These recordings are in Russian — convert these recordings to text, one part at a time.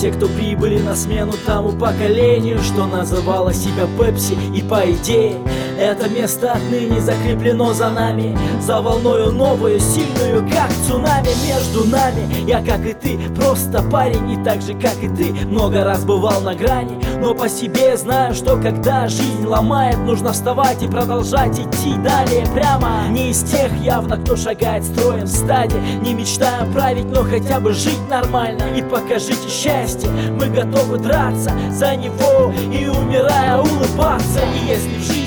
те, кто прибыли на смену тому поколению, что называло себя Пепси, и по идее это место отныне закреплено за нами За волною новую, сильную, как цунами между нами. Я, как и ты, просто парень И так же, как и ты, много раз бывал на грани Но по себе знаю, что когда жизнь ломает Нужно вставать и продолжать идти далее прямо. Не из тех явно, кто шагает строем в стаде. Не мечтаю править, но хотя бы жить нормально. И покажите счастье, мы готовы драться за него. И умирая улыбаться. И если в жизни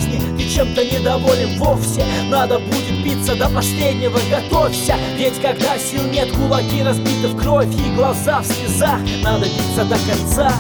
чем-то недоволен вовсе. Надо будет биться до последнего, готовься. Ведь когда сил нет, кулаки разбиты в кровь И глаза в слезах, надо биться до конца.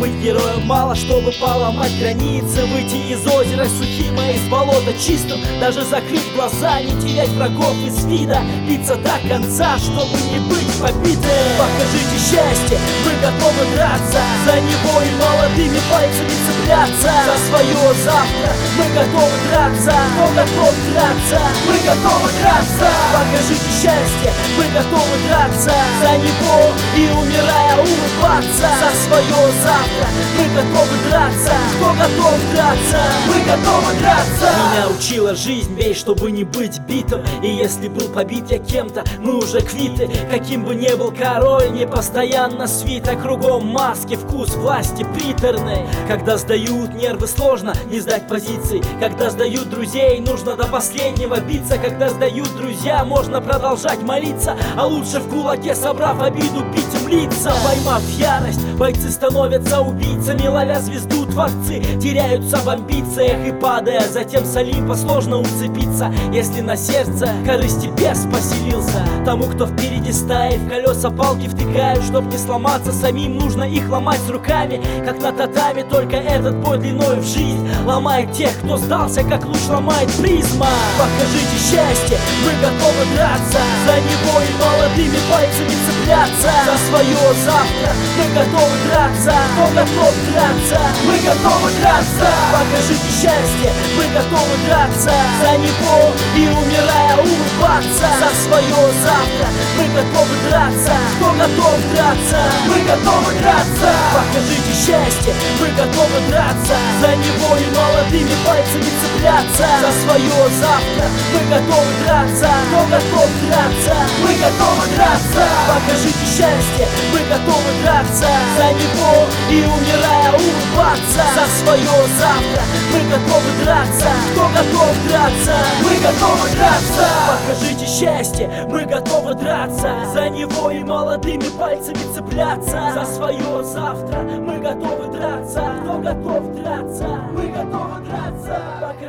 Быть героем мало, чтобы поломать границы. Выйти из озера сухим, а из болота чистым. Даже закрыть глаза, не терять врагов из вида. Биться до конца, чтобы не быть побитым. Покажите счастье, мы готовы драться. За него и молодыми пальцами цепляться За свое завтра мы готовы драться Кто готов драться? Мы готовы драться Покажите счастье, мы готовы драться За него и умирая улыбаться За свое завтра мы готовы драться. Кто готов драться? Мы готовы драться. Меня учила жизнь, бей, чтобы не быть битым. И если был побит я кем-то, мы уже квиты. Каким бы ни был король, не постоянно свита. Кругом маски, вкус власти приторный Когда сдают нервы сложно не сдать позиций Когда сдают друзей, нужно до последнего биться. Когда сдают друзья, можно продолжать молиться. А лучше в кулаке, собрав обиду, бить лица Поймав ярость, бойцы становятся убийцами Ловя звезду, творцы теряются в амбициях И падая, затем с Олимпа сложно уцепиться Если на сердце корысти бес поселился. Тому, кто впереди стаи, в колеса палки втыкают Чтоб не сломаться самим, нужно их ломать с руками Как на татами, только этот бой длиной в жизнь Ломает тех, кто сдался, как луч ломает призма. Покажите счастье, мы готовы драться. За него и молодыми пальцами цепляться. За свое завтра. Мы готовы драться Кто готов драться? Мы готовы драться. Покажите счастье, мы готовы драться. За него и умирая улыбаться За свое завтра мы готовы драться. Кто готов драться? Мы готовы драться. Покажите счастье, мы готовы драться. За него и молодыми пальцами цепляться. За свое завтра мы готовы драться. Кто готов драться? Мы готовы драться. Покажите счастье, мы готовы драться За него и умирая улыбаться За свое завтра. Мы готовы драться. Кто готов драться? Мы готовы драться. Покажите счастье, мы готовы драться За него и молодыми пальцами цепляться За свое завтра. Мы готовы драться. Кто готов драться?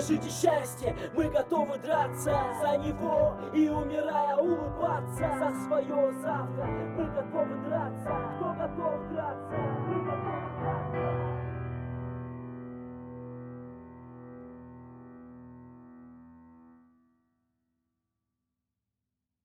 Покажите счастье, мы готовы драться за него и умирая улыбаться за свое завтра. Мы готовы драться, кто готов драться, мы готовы драться.